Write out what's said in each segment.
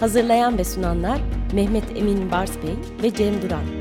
Hazırlayan ve sunanlar Mehmet Emin Bars Bey ve Cem Duran.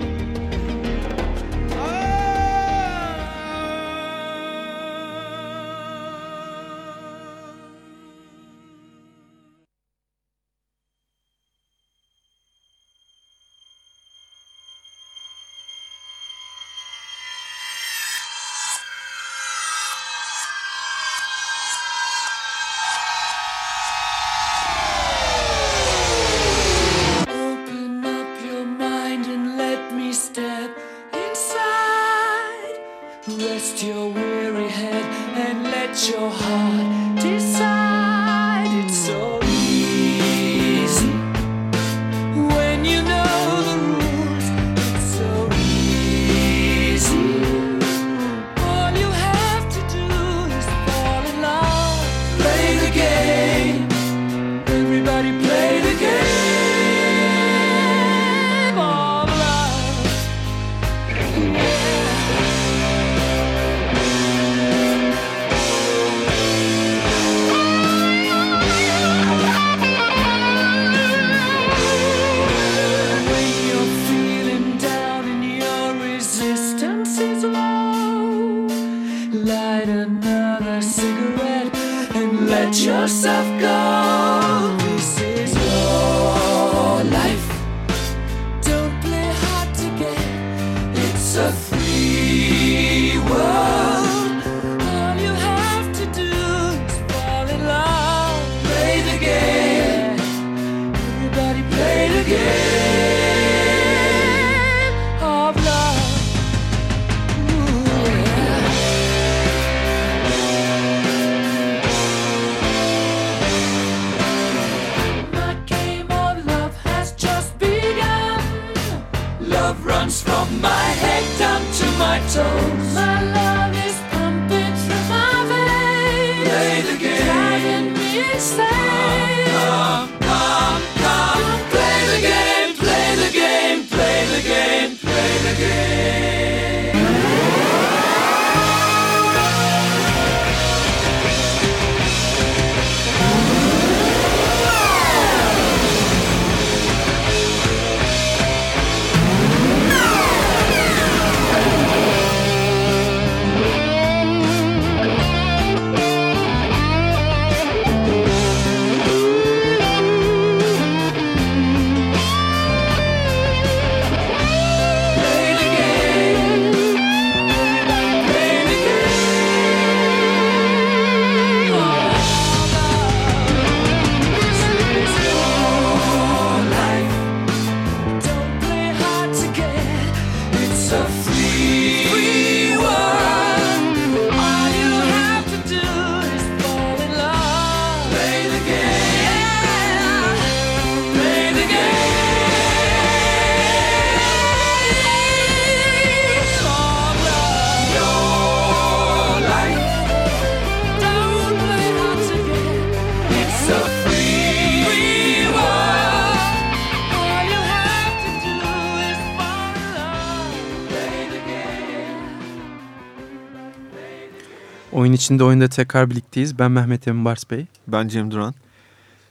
Oyun içinde oyunda tekrar birlikteyiz. Ben Mehmet Emin Bars Bey. Ben Cem Duran.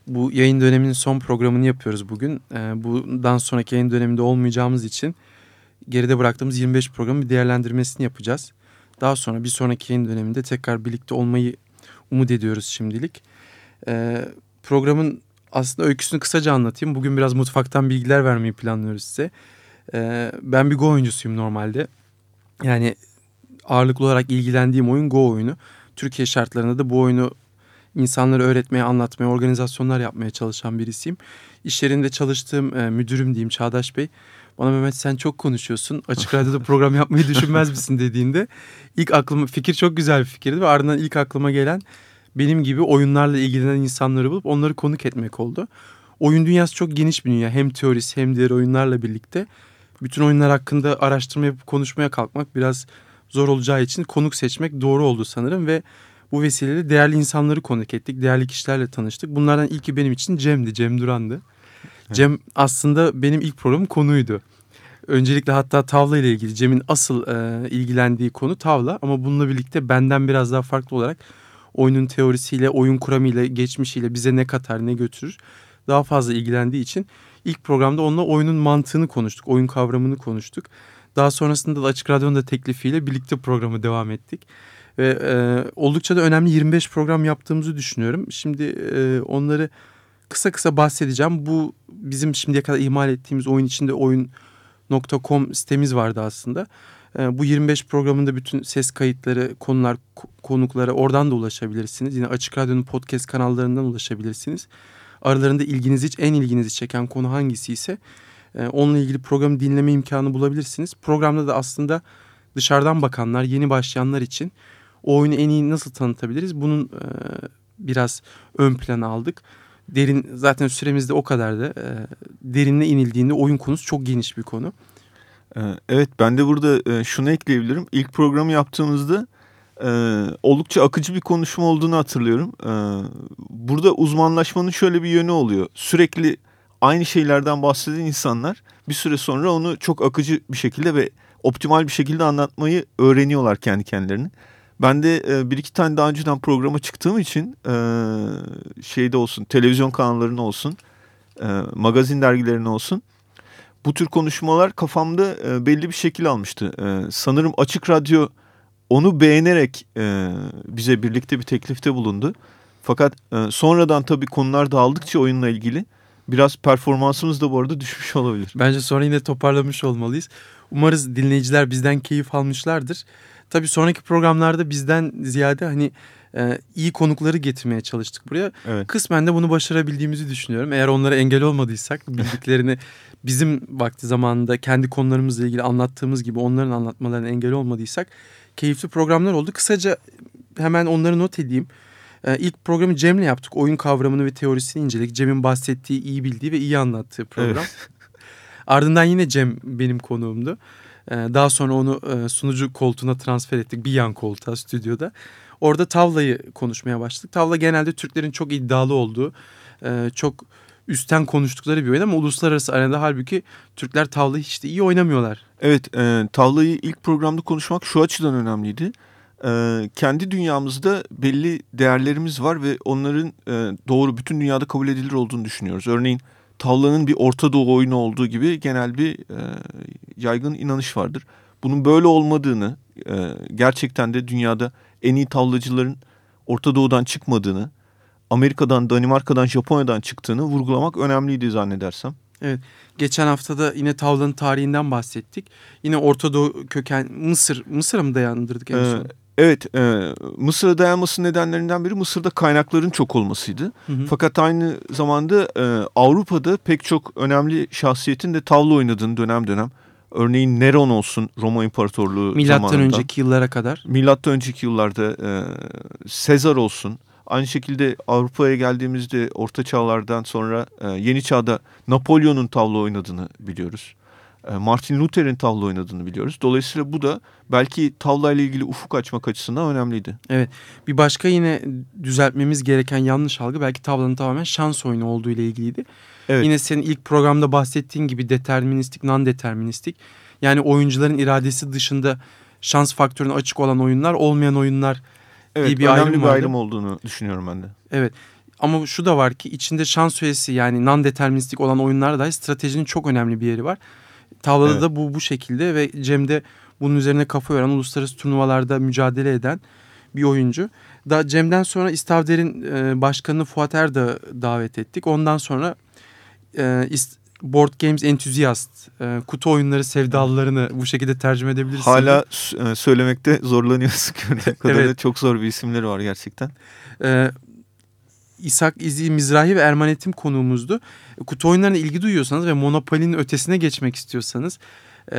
Bu yayın döneminin son programını yapıyoruz bugün. Ee, bundan sonraki yayın döneminde olmayacağımız için geride bıraktığımız 25 programın bir değerlendirmesini yapacağız. Daha sonra bir sonraki yayın döneminde tekrar birlikte olmayı umut ediyoruz şimdilik. Ee, programın aslında öyküsünü kısaca anlatayım. Bugün biraz mutfaktan bilgiler vermeyi planlıyoruz size. Ee, ben bir Go oyuncusuyum normalde. Yani ağırlıklı olarak ilgilendiğim oyun Go oyunu. Türkiye şartlarında da bu oyunu insanlara öğretmeye, anlatmaya, organizasyonlar yapmaya çalışan birisiyim. İş yerinde çalıştığım e, müdürüm diyeyim Çağdaş Bey. Bana Mehmet sen çok konuşuyorsun. Açık radyoda program yapmayı düşünmez misin dediğinde ilk aklıma fikir çok güzel bir fikirdi ve ardından ilk aklıma gelen benim gibi oyunlarla ilgilenen insanları bulup onları konuk etmek oldu. oyun dünyası çok geniş bir dünya. Hem teorisi hem diğer oyunlarla birlikte. Bütün oyunlar hakkında araştırma yapıp konuşmaya kalkmak biraz zor olacağı için konuk seçmek doğru oldu sanırım ve bu vesileyle değerli insanları konuk ettik. Değerli kişilerle tanıştık. Bunlardan ilki benim için Cem'di. Cem Duran'dı. Evet. Cem aslında benim ilk programım konuydu. Öncelikle hatta tavla ile ilgili Cem'in asıl e, ilgilendiği konu tavla ama bununla birlikte benden biraz daha farklı olarak oyunun teorisiyle, oyun kuramıyla, geçmişiyle bize ne katar, ne götürür daha fazla ilgilendiği için ilk programda onunla oyunun mantığını konuştuk, oyun kavramını konuştuk. Daha sonrasında da Açık Radyo'nun da teklifiyle birlikte programı devam ettik. Ve e, oldukça da önemli 25 program yaptığımızı düşünüyorum. Şimdi e, onları kısa kısa bahsedeceğim. Bu bizim şimdiye kadar ihmal ettiğimiz oyun içinde oyun.com sitemiz vardı aslında. E, bu 25 programında bütün ses kayıtları, konular, konuklara oradan da ulaşabilirsiniz. Yine Açık Radyo'nun podcast kanallarından ulaşabilirsiniz. Aralarında ilginizi, en ilginizi çeken konu hangisi ise e, onunla ilgili programı dinleme imkanı bulabilirsiniz. Programda da aslında dışarıdan bakanlar, yeni başlayanlar için o oyunu en iyi nasıl tanıtabiliriz? Bunun e, biraz ön plana aldık. Derin zaten süremizde o kadar da e, derinle inildiğinde oyun konusu çok geniş bir konu. E, evet ben de burada e, şunu ekleyebilirim. İlk programı yaptığımızda e, oldukça akıcı bir konuşma olduğunu hatırlıyorum. Burada uzmanlaşmanın şöyle bir yönü oluyor. Sürekli aynı şeylerden bahseden insanlar bir süre sonra onu çok akıcı bir şekilde ve optimal bir şekilde anlatmayı öğreniyorlar kendi kendilerini. Ben de e, bir iki tane daha önceden programa çıktığım için e, şeyde olsun televizyon kanallarının olsun e, magazin dergilerinin olsun bu tür konuşmalar kafamda belli bir şekil almıştı. Sanırım Açık Radyo onu beğenerek bize birlikte bir teklifte bulundu. Fakat sonradan tabii konular dağıldıkça oyunla ilgili biraz performansımız da bu arada düşmüş olabilir. Bence sonra yine toparlamış olmalıyız. Umarız dinleyiciler bizden keyif almışlardır. Tabii sonraki programlarda bizden ziyade hani e, iyi konukları getirmeye çalıştık buraya. Evet. Kısmen de bunu başarabildiğimizi düşünüyorum. Eğer onlara engel olmadıysak bildiklerini bizim vakti zamanında kendi konularımızla ilgili anlattığımız gibi onların anlatmalarına engel olmadıysak keyifli programlar oldu. Kısaca hemen onları not edeyim. Ee, ilk programı Cem'le yaptık. Oyun kavramını ve teorisini inceledik. Cem'in bahsettiği, iyi bildiği ve iyi anlattığı program. Evet. Ardından yine Cem benim konuğumdu. Ee, daha sonra onu e, sunucu koltuğuna transfer ettik. Bir yan koltuğa stüdyoda. Orada tavlayı konuşmaya başladık. Tavla genelde Türklerin çok iddialı olduğu, e, çok üstten konuştukları bir oyun ama uluslararası arenada halbuki Türkler tavlayı hiç de iyi oynamıyorlar. Evet, e, tavlayı ilk programda konuşmak şu açıdan önemliydi. E, kendi dünyamızda belli değerlerimiz var ve onların e, doğru bütün dünyada kabul edilir olduğunu düşünüyoruz. Örneğin tavlanın bir Orta Doğu oyunu olduğu gibi genel bir e, yaygın inanış vardır. Bunun böyle olmadığını, e, gerçekten de dünyada en iyi tavlacıların Orta Doğu'dan çıkmadığını, Amerika'dan, Danimarka'dan, Japonya'dan çıktığını vurgulamak önemliydi zannedersem. Evet. Geçen hafta da yine tavlanın tarihinden bahsettik. Yine Orta Doğu köken Mısır, Mısır'a mı dayandırdık en son? Evet, e, Mısır'a dayanması nedenlerinden biri Mısır'da kaynakların çok olmasıydı. Hı hı. Fakat aynı zamanda e, Avrupa'da pek çok önemli şahsiyetin de tavla oynadığını dönem dönem. Örneğin Neron olsun Roma İmparatorluğu Milattan zamanında. önceki yıllara kadar. Milattan önceki yıllarda e, Sezar olsun. Aynı şekilde Avrupa'ya geldiğimizde Orta Çağlardan sonra e, Yeni Çağ'da Napolyon'un tavla oynadığını biliyoruz. E, Martin Luther'in tavla oynadığını biliyoruz. Dolayısıyla bu da belki tavla ile ilgili ufuk açmak açısından önemliydi. Evet. Bir başka yine düzeltmemiz gereken yanlış algı belki tavlanın tamamen şans oyunu olduğu ile ilgiliydi. Evet. Yine senin ilk programda bahsettiğin gibi deterministik, non-deterministik. Yani oyuncuların iradesi dışında şans faktörüne açık olan oyunlar, olmayan oyunlar evet, diye bir ayrım bir vardı. ayrım olduğunu düşünüyorum ben de. Evet. Ama şu da var ki içinde şans öğesi yani non-deterministik olan oyunlarda dahi stratejinin çok önemli bir yeri var. Tavlada evet. da bu bu şekilde ve Cem de bunun üzerine kafa yoran uluslararası turnuvalarda mücadele eden bir oyuncu. Da Cem'den sonra İstavder'in e, başkanını Fuat Erda davet ettik. Ondan sonra e, Board Games Enthusiast, e, kutu oyunları sevdalılarını bu şekilde tercüme edebiliriz. Hala e, söylemekte zorlanıyoruz. evet. Çok zor bir isimleri var gerçekten. E, İshak İzi Mizrahi ve Ermanetim konuğumuzdu. Kutu oyunlarına ilgi duyuyorsanız ve Monopoly'nin ötesine geçmek istiyorsanız e,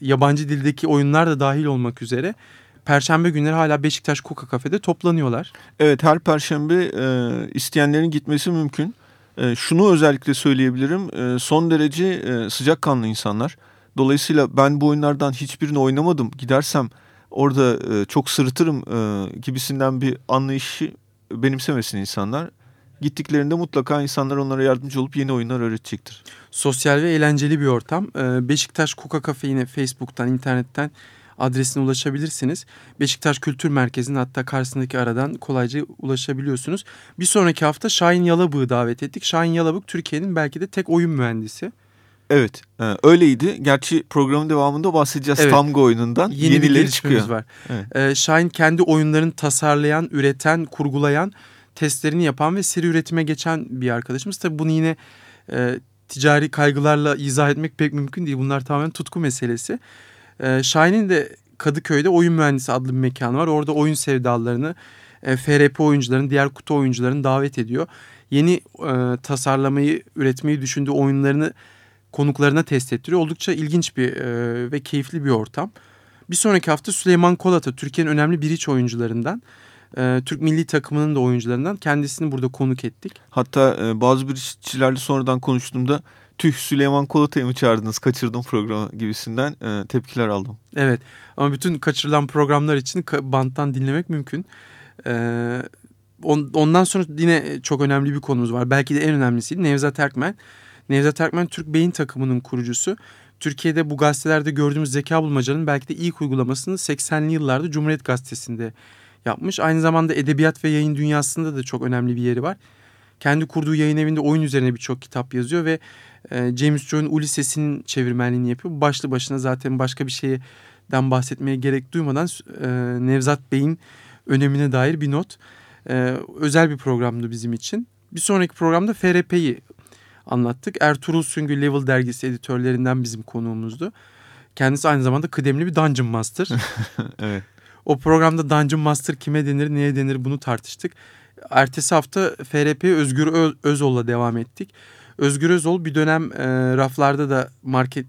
yabancı dildeki oyunlar da dahil olmak üzere Perşembe günleri hala Beşiktaş Koka Kafe'de toplanıyorlar. Evet her perşembe e, isteyenlerin gitmesi mümkün. E, şunu özellikle söyleyebilirim. E, son derece e, sıcakkanlı insanlar. Dolayısıyla ben bu oyunlardan hiçbirini oynamadım. Gidersem orada e, çok sırıtırım e, gibisinden bir anlayışı benimsemesin insanlar. Gittiklerinde mutlaka insanlar onlara yardımcı olup yeni oyunlar öğretecektir. Sosyal ve eğlenceli bir ortam. Ee, Beşiktaş Koka Kafe Facebook'tan, internetten adresine ulaşabilirsiniz. Beşiktaş Kültür Merkezi'nin hatta karşısındaki aradan kolayca ulaşabiliyorsunuz. Bir sonraki hafta Şahin Yalabık'ı davet ettik. Şahin Yalabık Türkiye'nin belki de tek oyun mühendisi. Evet e, öyleydi. Gerçi programın devamında bahsedeceğiz Evet. Tamgo oyunundan. Yeni Yenileri çıkıyor. var. Evet. Ee, Şahin kendi oyunlarını tasarlayan, üreten, kurgulayan, testlerini yapan ve seri üretime geçen bir arkadaşımız. Tabii bunu yine e, ticari kaygılarla izah etmek pek mümkün değil. Bunlar tamamen tutku meselesi. Ee, Şahin'in de Kadıköy'de Oyun Mühendisi adlı bir mekanı var. Orada oyun sevdalarını, e, FRP oyuncularını, diğer kutu oyuncularını davet ediyor. Yeni e, tasarlamayı, üretmeyi düşündüğü oyunlarını konuklarına test ettiriyor. Oldukça ilginç bir e, ve keyifli bir ortam. Bir sonraki hafta Süleyman Kolata, Türkiye'nin önemli biriç oyuncularından, e, Türk milli takımının da oyuncularından kendisini burada konuk ettik. Hatta e, bazı bir işçilerle sonradan konuştuğumda tüh Süleyman Kolata'yı mı çağırdınız kaçırdım programı gibisinden e, tepkiler aldım. Evet ama bütün kaçırılan programlar için banttan dinlemek mümkün. On- ondan sonra yine çok önemli bir konumuz var. Belki de en önemlisiydi Nevzat Erkmen. Nevzat Erkmen Türk Beyin takımının kurucusu. Türkiye'de bu gazetelerde gördüğümüz zeka bulmacanın belki de ilk uygulamasını 80'li yıllarda Cumhuriyet Gazetesi'nde yapmış. Aynı zamanda edebiyat ve yayın dünyasında da çok önemli bir yeri var. Kendi kurduğu yayın evinde oyun üzerine birçok kitap yazıyor ve e, James Joyce'un Ulysses'in çevirmenliğini yapıyor. Başlı başına zaten başka bir şeyden bahsetmeye gerek duymadan e, Nevzat Bey'in önemine dair bir not. E, özel bir programdı bizim için. Bir sonraki programda FRP'yi anlattık. Ertuğrul Süngü Level dergisi editörlerinden bizim konuğumuzdu. Kendisi aynı zamanda kıdemli bir Dungeon Master. evet. O programda Dungeon Master kime denir, neye denir bunu tartıştık. Ertesi hafta FRP'ye Özgür Ö- Özol'la devam ettik. Özgür Özol bir dönem e, raflarda da market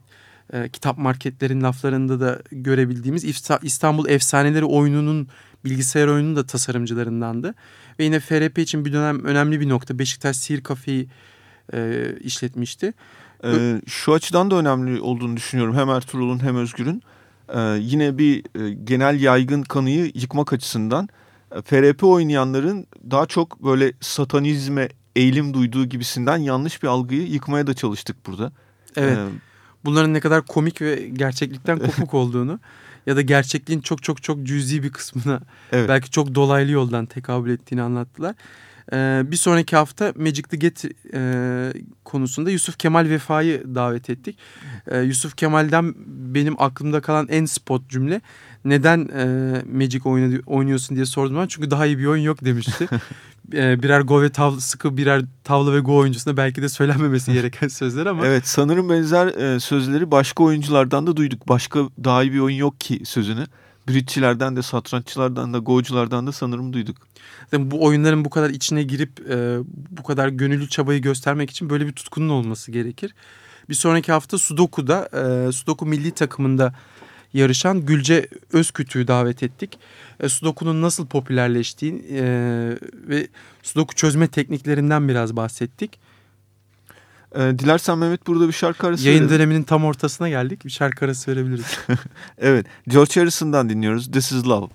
e, kitap marketlerin laflarında da görebildiğimiz İstanbul Efsaneleri oyununun bilgisayar oyununun da tasarımcılarındandı. Ve yine FRP için bir dönem önemli bir nokta Beşiktaş Sihir Kafe'yi e, işletmişti. E, şu açıdan da önemli olduğunu düşünüyorum hem Ertuğrul'un hem Özgür'ün. E, yine bir e, genel yaygın kanıyı yıkmak açısından e, FRP oynayanların daha çok böyle satanizme eğilim duyduğu gibisinden yanlış bir algıyı yıkmaya da çalıştık burada. Evet. E, bunların ne kadar komik ve gerçeklikten kopuk olduğunu ya da gerçekliğin çok çok çok cüzi bir kısmına Evet. belki çok dolaylı yoldan tekabül ettiğini anlattılar. Ee, bir sonraki hafta Magic the Get e, konusunda Yusuf Kemal Vefa'yı davet ettik. Ee, Yusuf Kemal'den benim aklımda kalan en spot cümle neden e, Magic oynadı, oynuyorsun diye sordum ben. Çünkü daha iyi bir oyun yok demişti. Ee, birer Go ve tavla, sıkı birer tavla ve Go oyuncusuna belki de söylenmemesi gereken sözler ama Evet sanırım benzer e, sözleri başka oyunculardan da duyduk. Başka daha iyi bir oyun yok ki sözünü. Bridge'çilerden de satranççılardan da go'culardan da sanırım duyduk. Zaten bu oyunların bu kadar içine girip e, bu kadar gönüllü çabayı göstermek için böyle bir tutkunun olması gerekir. Bir sonraki hafta Sudoku'da e, Sudoku milli takımında yarışan Gülce Özkütü'yü davet ettik. E, Sudoku'nun nasıl popülerleştiği e, ve Sudoku çözme tekniklerinden biraz bahsettik. E, dilersen Mehmet burada bir şarkı arası Yayın verelim. döneminin tam ortasına geldik. Bir şarkı arası verebiliriz. Evet George Harrison'dan dinliyoruz. This is Love.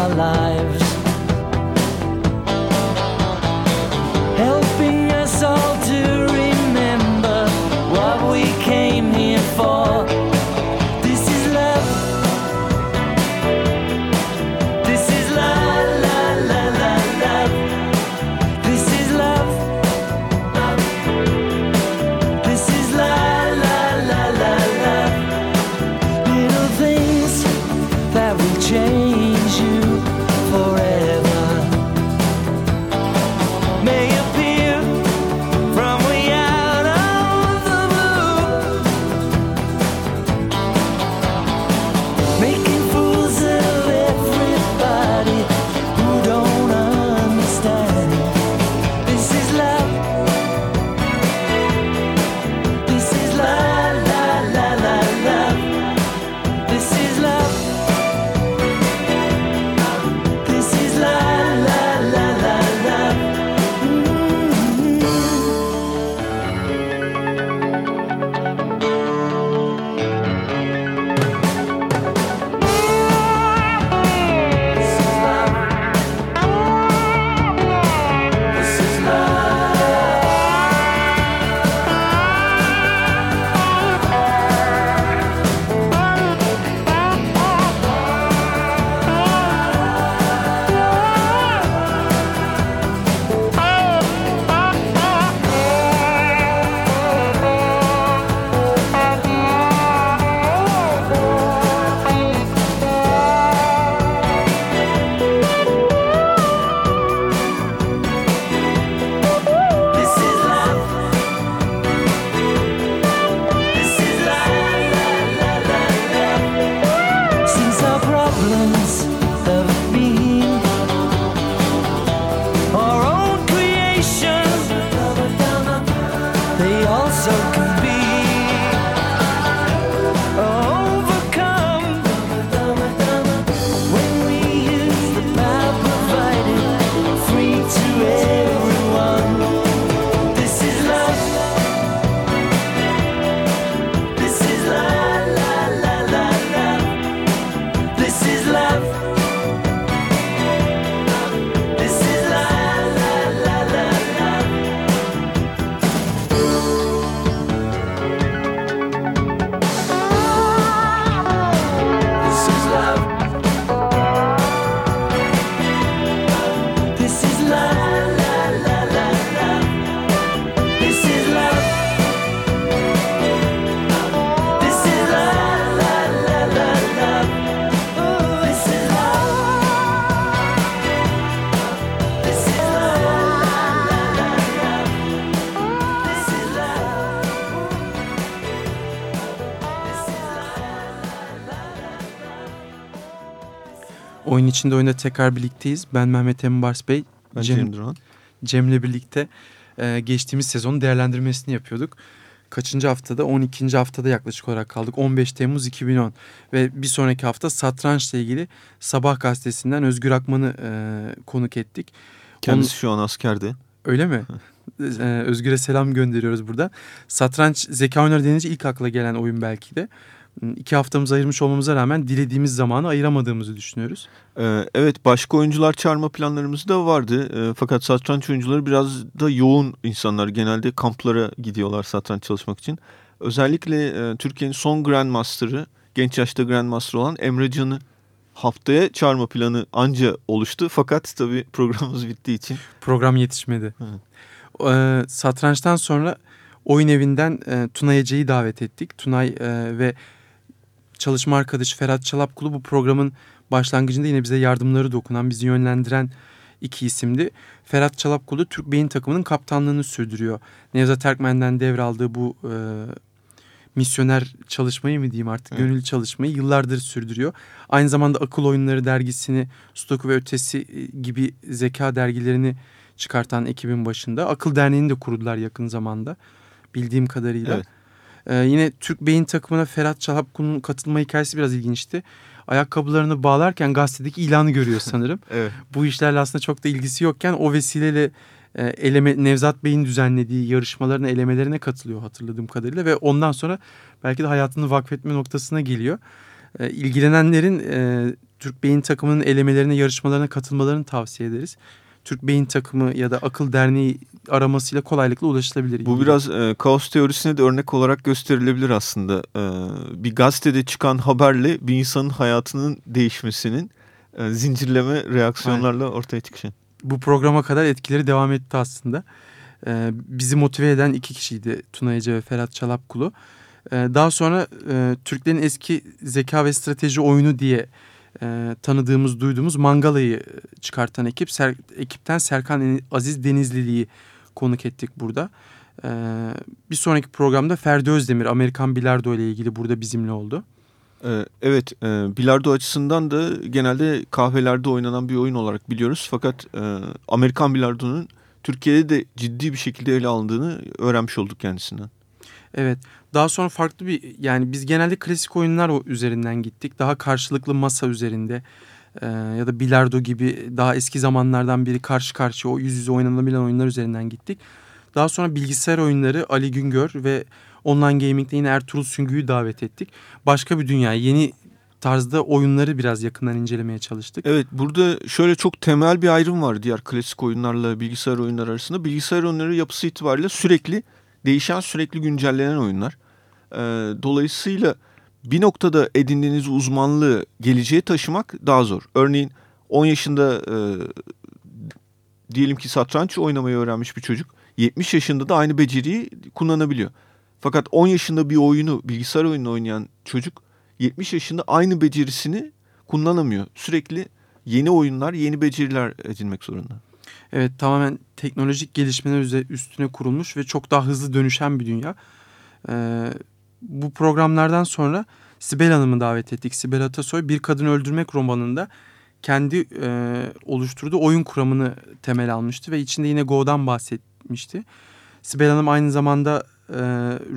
Our lives, içinde oyunda tekrar birlikteyiz. Ben Mehmet Embars Bey. Ben Cem, Cem Duran. Cem'le birlikte e, geçtiğimiz sezonun değerlendirmesini yapıyorduk. Kaçıncı haftada? 12. haftada yaklaşık olarak kaldık. 15 Temmuz 2010. Ve bir sonraki hafta satrançla ilgili Sabah gazetesinden Özgür Akman'ı e, konuk ettik. Kendisi şu an askerde. Öyle mi? Ee, Özgür'e selam gönderiyoruz burada. Satranç zeka oyunları denince ilk akla gelen oyun belki de. İki haftamızı ayırmış olmamıza rağmen dilediğimiz zamanı ayıramadığımızı düşünüyoruz. Ee, evet başka oyuncular çağırma planlarımız da vardı. Ee, fakat satranç oyuncuları biraz da yoğun insanlar. Genelde kamplara gidiyorlar satranç çalışmak için. Özellikle e, Türkiye'nin son Grandmaster'ı, genç yaşta Grandmaster olan Emre Can'ı haftaya çağırma planı anca oluştu. Fakat tabii programımız bittiği için. Program yetişmedi. Ee, satrançtan sonra oyun evinden e, Tunay Ece'yi davet ettik. Tunay e, ve çalışma arkadaşı Ferhat Çalapkulu bu programın başlangıcında yine bize yardımları dokunan, bizi yönlendiren iki isimdi. Ferhat Çalapkulu Türk Beyin takımının kaptanlığını sürdürüyor. Nevzat Erkmen'den devraldığı bu e, misyoner çalışmayı mı diyeyim artık evet. gönüllü çalışmayı yıllardır sürdürüyor. Aynı zamanda Akıl Oyunları dergisini, Stoku ve Ötesi e, gibi zeka dergilerini çıkartan ekibin başında. Akıl Derneği'ni de kurdular yakın zamanda bildiğim kadarıyla. Evet. Ee, yine Türk Beyin takımına Ferhat Çalapkun'un katılma hikayesi biraz ilginçti. Ayakkabılarını bağlarken gazetedeki ilanı görüyor sanırım. evet. Bu işlerle aslında çok da ilgisi yokken o vesileyle e, eleme, Nevzat Bey'in düzenlediği yarışmaların elemelerine katılıyor hatırladığım kadarıyla. Ve ondan sonra belki de hayatını vakfetme noktasına geliyor. E, ilgilenenlerin e, Türk Beyin takımının elemelerine, yarışmalarına katılmalarını tavsiye ederiz. Türk Beyin Takımı ya da Akıl Derneği aramasıyla kolaylıkla ulaşılabilir. Bu biraz e, kaos teorisine de örnek olarak gösterilebilir aslında. E, bir gazetede çıkan haberle bir insanın hayatının değişmesinin e, zincirleme reaksiyonlarla Aynen. ortaya çıkışı. Bu programa kadar etkileri devam etti aslında. E, bizi motive eden iki kişiydi Tuna Ece ve Ferhat Çalapkulu. E, daha sonra e, Türklerin eski zeka ve strateji oyunu diye e, tanıdığımız, duyduğumuz Mangala'yı çıkartan ekip, ser, ekipten Serkan Aziz Denizlili'yi konuk ettik burada. E, bir sonraki programda Ferdi Özdemir, Amerikan Bilardo ile ilgili burada bizimle oldu. E, evet, e, bilardo açısından da genelde kahvelerde oynanan bir oyun olarak biliyoruz. Fakat e, Amerikan bilardonun Türkiye'de de ciddi bir şekilde ele alındığını öğrenmiş olduk kendisinden. Evet. Daha sonra farklı bir yani biz genelde klasik oyunlar üzerinden gittik. Daha karşılıklı masa üzerinde e, ya da bilardo gibi daha eski zamanlardan biri karşı karşıya o yüz yüze oynanabilen oyunlar üzerinden gittik. Daha sonra bilgisayar oyunları Ali Güngör ve online gaming'de yine Ertuğrul Süngü'yü davet ettik. Başka bir dünya, yeni tarzda oyunları biraz yakından incelemeye çalıştık. Evet burada şöyle çok temel bir ayrım var diğer klasik oyunlarla bilgisayar oyunları arasında. Bilgisayar oyunları yapısı itibariyle sürekli değişen sürekli güncellenen oyunlar. E, dolayısıyla bir noktada edindiğiniz uzmanlığı geleceğe taşımak daha zor. Örneğin 10 yaşında e, diyelim ki satranç oynamayı öğrenmiş bir çocuk 70 yaşında da aynı beceriyi kullanabiliyor. Fakat 10 yaşında bir oyunu bilgisayar oyunu oynayan çocuk 70 yaşında aynı becerisini kullanamıyor. Sürekli yeni oyunlar, yeni beceriler edinmek zorunda. Evet tamamen teknolojik gelişmeler üstüne kurulmuş ve çok daha hızlı dönüşen bir dünya. Ee, bu programlardan sonra Sibel Hanım'ı davet ettik. Sibel Atasoy Bir Kadın Öldürmek romanında kendi e, oluşturduğu oyun kuramını temel almıştı ve içinde yine Go'dan bahsetmişti. Sibel Hanım aynı zamanda e,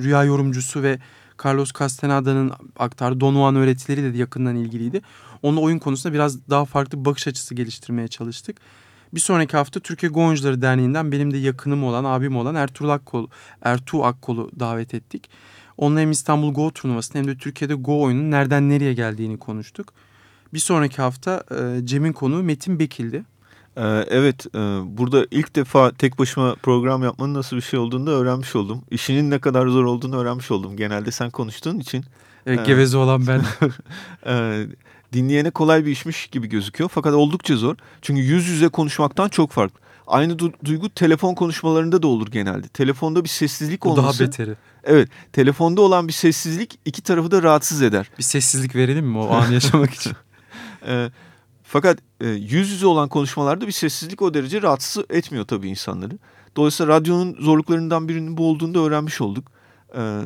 rüya yorumcusu ve Carlos Castaneda'nın aktardığı Don Juan öğretileri de yakından ilgiliydi. Onunla oyun konusunda biraz daha farklı bakış açısı geliştirmeye çalıştık. Bir sonraki hafta Türkiye Go Oyuncuları Derneği'nden benim de yakınım olan, abim olan Ertuğrul Akkol, Ertuğ Akkol'u davet ettik. Onunla hem İstanbul Go turnuvasını hem de Türkiye'de Go oyunun nereden nereye geldiğini konuştuk. Bir sonraki hafta e, Cem'in konuğu Metin Bekil'di. Ee, evet, e, burada ilk defa tek başıma program yapmanın nasıl bir şey olduğunu da öğrenmiş oldum. İşinin ne kadar zor olduğunu öğrenmiş oldum. Genelde sen konuştuğun için. Evet, e, geveze olan ben. dinleyene kolay bir işmiş gibi gözüküyor. Fakat oldukça zor. Çünkü yüz yüze konuşmaktan çok farklı. Aynı du duygu telefon konuşmalarında da olur genelde. Telefonda bir sessizlik olması. daha beteri. Evet. Telefonda olan bir sessizlik iki tarafı da rahatsız eder. Bir sessizlik verelim mi o anı yaşamak için? e, fakat e, yüz yüze olan konuşmalarda bir sessizlik o derece rahatsız etmiyor tabii insanları. Dolayısıyla radyonun zorluklarından birinin bu olduğunu da öğrenmiş olduk. E,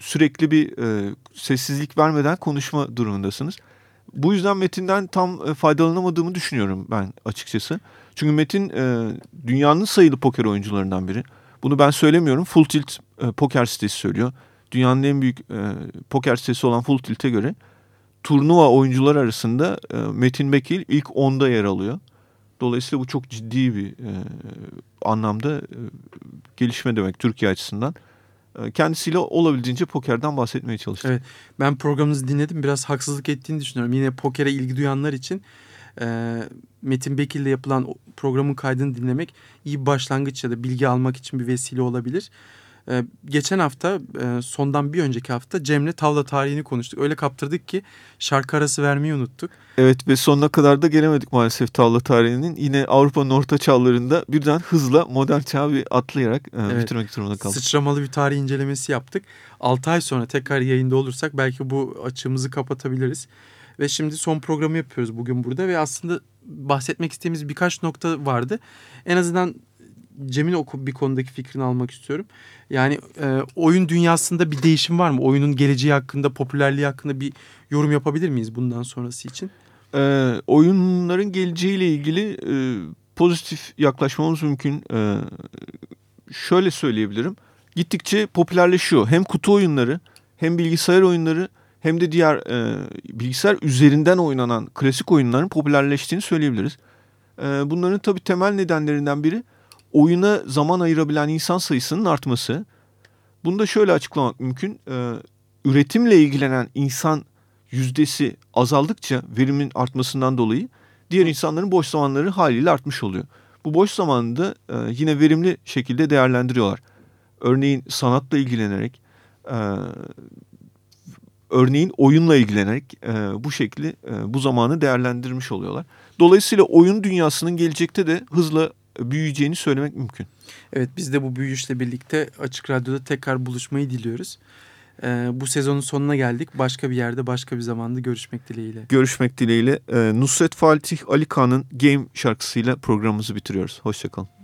sürekli bir e, sessizlik vermeden konuşma durumundasınız. Bu yüzden Metin'den tam e, faydalanamadığımı düşünüyorum ben açıkçası. Çünkü Metin e, dünyanın sayılı poker oyuncularından biri. Bunu ben söylemiyorum. Full Tilt e, poker sitesi söylüyor. Dünyanın en büyük poker sitesi olan Full Tilt'e göre turnuva oyuncular arasında Metin Bekil ilk 10'da yer alıyor. Dolayısıyla bu çok ciddi bir anlamda gelişme demek Türkiye açısından. E, kendisiyle olabildiğince pokerden bahsetmeye çalıştım. Evet, ben programınızı dinledim. Biraz haksızlık ettiğini düşünüyorum. Yine pokere ilgi duyanlar için e, Metin Bekir'le yapılan programın kaydını dinlemek iyi başlangıç ya da bilgi almak için bir vesile olabilir. Ee, geçen hafta e, sondan bir önceki hafta Cem'le tavla tarihini konuştuk. Öyle kaptırdık ki şarkı arası vermeyi unuttuk. Evet ve sonuna kadar da gelemedik maalesef tavla tarihinin. Yine Avrupa'nın orta çağlarında birden hızla modern çağı bir atlayarak e, evet. bitirmek durumunda kaldık. Sıçramalı bir tarih incelemesi yaptık. 6 ay sonra tekrar yayında olursak belki bu açığımızı kapatabiliriz. Ve şimdi son programı yapıyoruz bugün burada ve aslında bahsetmek istediğimiz birkaç nokta vardı. En azından Cem'in bir konudaki fikrini almak istiyorum. Yani e, oyun dünyasında bir değişim var mı? Oyunun geleceği hakkında, popülerliği hakkında bir yorum yapabilir miyiz bundan sonrası için? E, oyunların geleceğiyle ilgili e, pozitif yaklaşmamız mümkün. E, şöyle söyleyebilirim. Gittikçe popülerleşiyor. Hem kutu oyunları hem bilgisayar oyunları hem de diğer e, bilgisayar üzerinden oynanan klasik oyunların popülerleştiğini söyleyebiliriz. E, bunların tabii temel nedenlerinden biri oyuna zaman ayırabilen insan sayısının artması. Bunu da şöyle açıklamak mümkün. Ee, üretimle ilgilenen insan yüzdesi azaldıkça verimin artmasından dolayı diğer insanların boş zamanları haliyle artmış oluyor. Bu boş zamanını da e, yine verimli şekilde değerlendiriyorlar. Örneğin sanatla ilgilenerek, e, örneğin oyunla ilgilenerek e, bu şekilde e, bu zamanı değerlendirmiş oluyorlar. Dolayısıyla oyun dünyasının gelecekte de hızla büyüyeceğini söylemek mümkün. Evet biz de bu büyüyüşle birlikte Açık Radyo'da tekrar buluşmayı diliyoruz. Ee, bu sezonun sonuna geldik. Başka bir yerde başka bir zamanda görüşmek dileğiyle. Görüşmek dileğiyle. Ee, Nusret Fatih Ali Kağan'ın Game şarkısıyla programımızı bitiriyoruz. Hoşçakalın.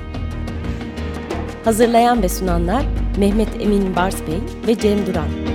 Hazırlayan ve sunanlar Mehmet Emin Bars Bey ve Cem Duran.